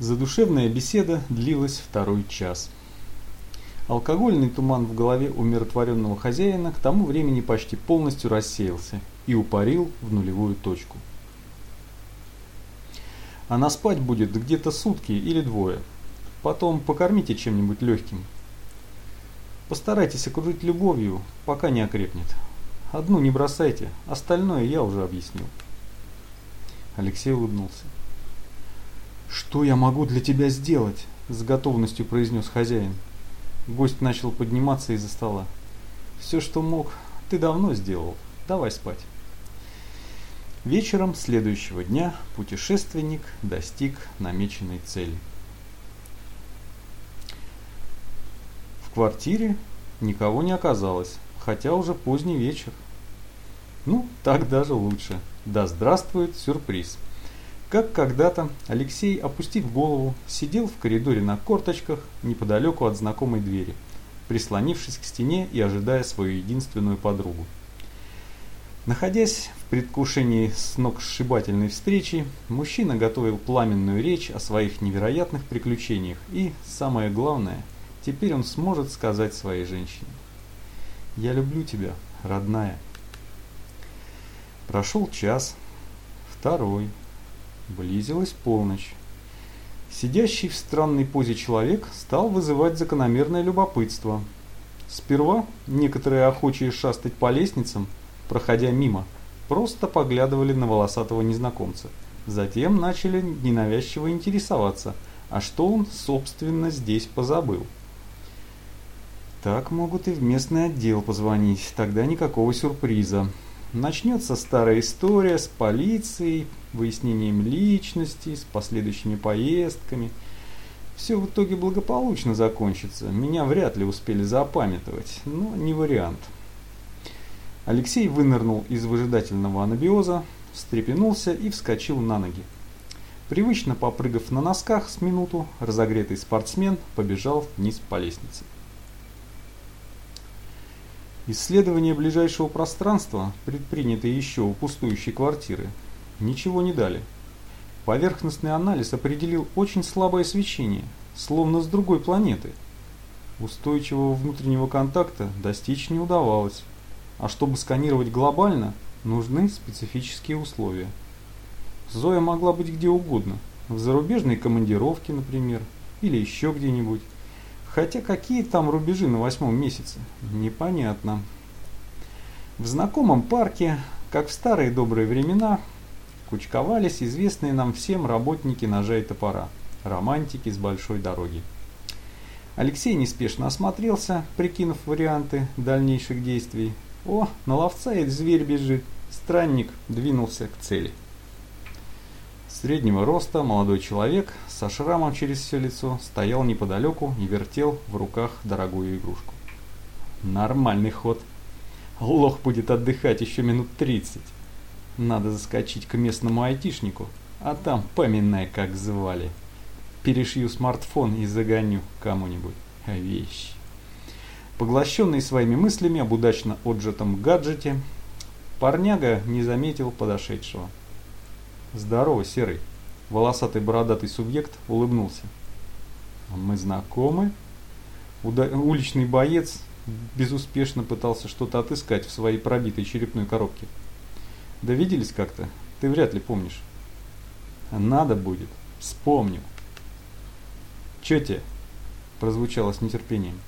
Задушевная беседа длилась второй час. Алкогольный туман в голове умиротворенного хозяина к тому времени почти полностью рассеялся и упарил в нулевую точку. Она спать будет где-то сутки или двое. Потом покормите чем-нибудь легким. Постарайтесь окружить любовью, пока не окрепнет. Одну не бросайте, остальное я уже объяснил. Алексей улыбнулся. «Что я могу для тебя сделать?» – с готовностью произнес хозяин. Гость начал подниматься из-за стола. «Все, что мог, ты давно сделал. Давай спать». Вечером следующего дня путешественник достиг намеченной цели. В квартире никого не оказалось, хотя уже поздний вечер. Ну, так даже лучше. Да здравствует сюрприз. Как когда-то Алексей, опустив голову, сидел в коридоре на корточках неподалеку от знакомой двери, прислонившись к стене и ожидая свою единственную подругу. Находясь в предвкушении сногсшибательной встречи, мужчина готовил пламенную речь о своих невероятных приключениях и, самое главное, теперь он сможет сказать своей женщине «Я люблю тебя, родная». Прошел час, второй, Близилась полночь. Сидящий в странной позе человек стал вызывать закономерное любопытство. Сперва некоторые охочие шастать по лестницам, проходя мимо, просто поглядывали на волосатого незнакомца. Затем начали ненавязчиво интересоваться, а что он, собственно, здесь позабыл. Так могут и в местный отдел позвонить, тогда никакого сюрприза. Начнется старая история с полицией, выяснением личности, с последующими поездками. Все в итоге благополучно закончится. Меня вряд ли успели запамятовать, но не вариант. Алексей вынырнул из выжидательного анабиоза, встрепенулся и вскочил на ноги. Привычно попрыгав на носках с минуту, разогретый спортсмен побежал вниз по лестнице. Исследования ближайшего пространства, предпринятые еще у пустующей квартиры, ничего не дали. Поверхностный анализ определил очень слабое свечение, словно с другой планеты. Устойчивого внутреннего контакта достичь не удавалось, а чтобы сканировать глобально, нужны специфические условия. Зоя могла быть где угодно, в зарубежной командировке, например, или еще где-нибудь. Хотя какие там рубежи на восьмом месяце? Непонятно. В знакомом парке, как в старые добрые времена, кучковались известные нам всем работники ножа и топора, романтики с большой дороги. Алексей неспешно осмотрелся, прикинув варианты дальнейших действий. О, на ловца и зверь бежит. Странник двинулся к цели. Среднего роста молодой человек со шрамом через все лицо стоял неподалеку и вертел в руках дорогую игрушку. Нормальный ход. Лох будет отдыхать еще минут 30. Надо заскочить к местному айтишнику, а там поминай, как звали. Перешью смартфон и загоню кому-нибудь. Вещь. Поглощенный своими мыслями об удачно отжатом гаджете, парняга не заметил подошедшего. «Здорово, Серый!» Волосатый бородатый субъект улыбнулся. «Мы знакомы?» Уда уличный боец безуспешно пытался что-то отыскать в своей пробитой черепной коробке. «Да виделись как-то? Ты вряд ли помнишь». «Надо будет. Вспомню». «Чё тебе?» прозвучало с нетерпением.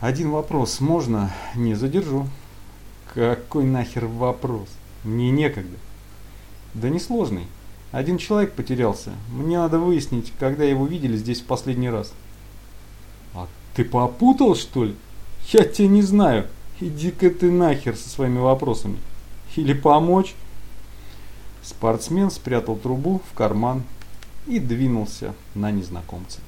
«Один вопрос можно? Не задержу». «Какой нахер вопрос? Мне некогда». Да несложный. Один человек потерялся. Мне надо выяснить, когда его видели здесь в последний раз. А ты попутал, что ли? Я тебя не знаю. Иди-ка ты нахер со своими вопросами. Или помочь? Спортсмен спрятал трубу в карман и двинулся на незнакомца.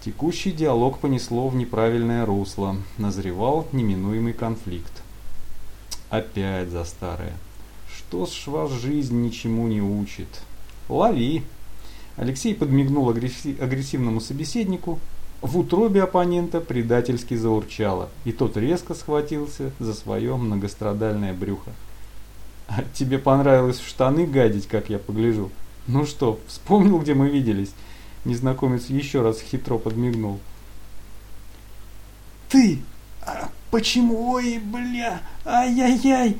Текущий диалог понесло в неправильное русло. Назревал неминуемый конфликт. Опять за старое. Что ж вас жизнь ничему не учит? Лови. Алексей подмигнул агрессивному собеседнику. В утробе оппонента предательски заурчало, и тот резко схватился за свое многострадальное брюхо. «А тебе понравилось в штаны гадить, как я погляжу? Ну что, вспомнил, где мы виделись?» Незнакомец еще раз хитро подмигнул. «Ты! А почему? Ой, бля! Ай-яй-яй!»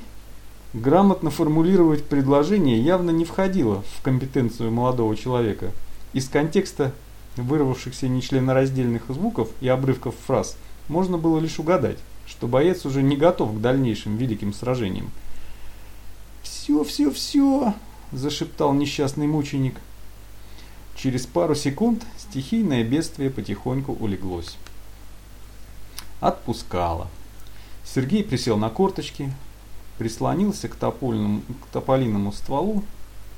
Грамотно формулировать предложение явно не входило в компетенцию молодого человека. Из контекста вырвавшихся нечленораздельных звуков и обрывков фраз можно было лишь угадать, что боец уже не готов к дальнейшим великим сражениям. «Все, все, все!» – зашептал несчастный мученик. Через пару секунд стихийное бедствие потихоньку улеглось. Отпускало. Сергей присел на корточки, прислонился к, топольному, к тополиному стволу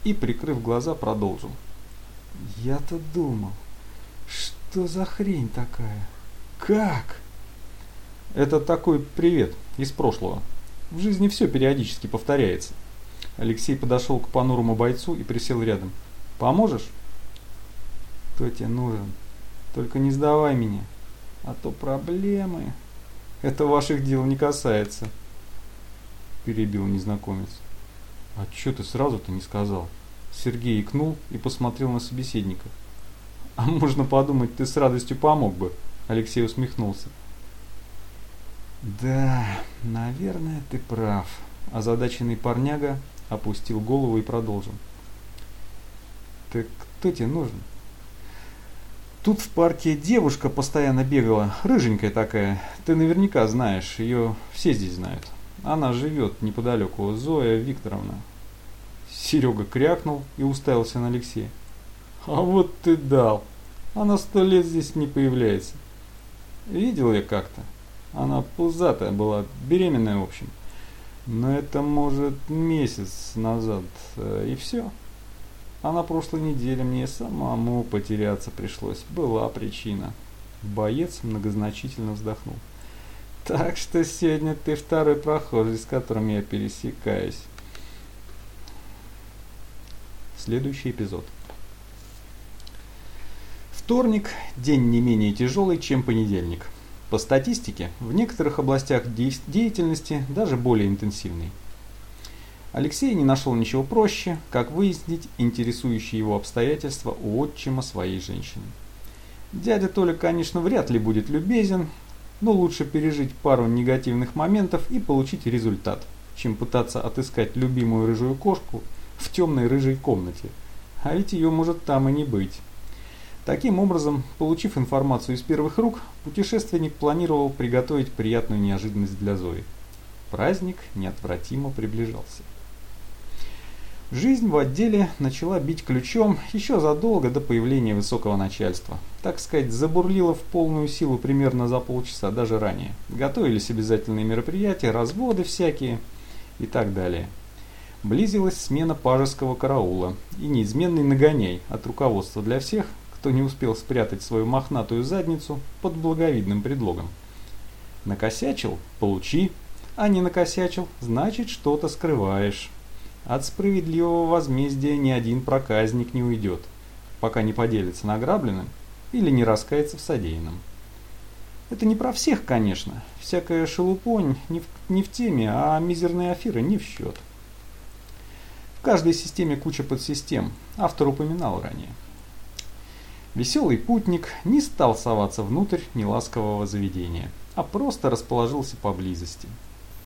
и, прикрыв глаза, продолжил. «Я-то думал, что за хрень такая? Как?» «Это такой привет из прошлого. В жизни все периодически повторяется». Алексей подошел к понурому бойцу и присел рядом. «Поможешь?» «Кто тебе нужен? Только не сдавай меня, а то проблемы...» «Это ваших дел не касается», перебил незнакомец. «А чё ты сразу-то не сказал?» Сергей икнул и посмотрел на собеседника. «А можно подумать, ты с радостью помог бы», Алексей усмехнулся. «Да, наверное, ты прав», озадаченный парняга опустил голову и продолжил. «Так кто тебе нужен?» Тут в парке девушка постоянно бегала, рыженькая такая. Ты наверняка знаешь, ее все здесь знают. Она живет неподалеку, Зоя Викторовна. Серега крякнул и уставился на Алексея. А вот ты дал. Она сто лет здесь не появляется. Видел я как-то. Она пузатая была, беременная в общем. Но это может месяц назад. Э, и все. А на прошлой неделе мне самому потеряться пришлось. Была причина. Боец многозначительно вздохнул. Так что сегодня ты второй прохожий, с которым я пересекаюсь. Следующий эпизод. Вторник – день не менее тяжелый, чем понедельник. По статистике, в некоторых областях деятельности даже более интенсивный. Алексей не нашел ничего проще, как выяснить интересующие его обстоятельства у отчима своей женщины. Дядя Толя, конечно, вряд ли будет любезен, но лучше пережить пару негативных моментов и получить результат, чем пытаться отыскать любимую рыжую кошку в темной рыжей комнате. А ведь ее может там и не быть. Таким образом, получив информацию из первых рук, путешественник планировал приготовить приятную неожиданность для Зои. Праздник неотвратимо приближался. Жизнь в отделе начала бить ключом еще задолго до появления высокого начальства. Так сказать, забурлила в полную силу примерно за полчаса, даже ранее. Готовились обязательные мероприятия, разводы всякие и так далее. Близилась смена пажеского караула и неизменный нагоняй от руководства для всех, кто не успел спрятать свою мохнатую задницу под благовидным предлогом. Накосячил – получи, а не накосячил – значит что-то скрываешь. От справедливого возмездия ни один проказник не уйдет, пока не поделится награбленным или не раскается в содеянном. Это не про всех, конечно. Всякая шелупонь не в, не в теме, а мизерные аферы не в счет. В каждой системе куча подсистем, автор упоминал ранее. Веселый путник не стал соваться внутрь неласкового заведения, а просто расположился поблизости –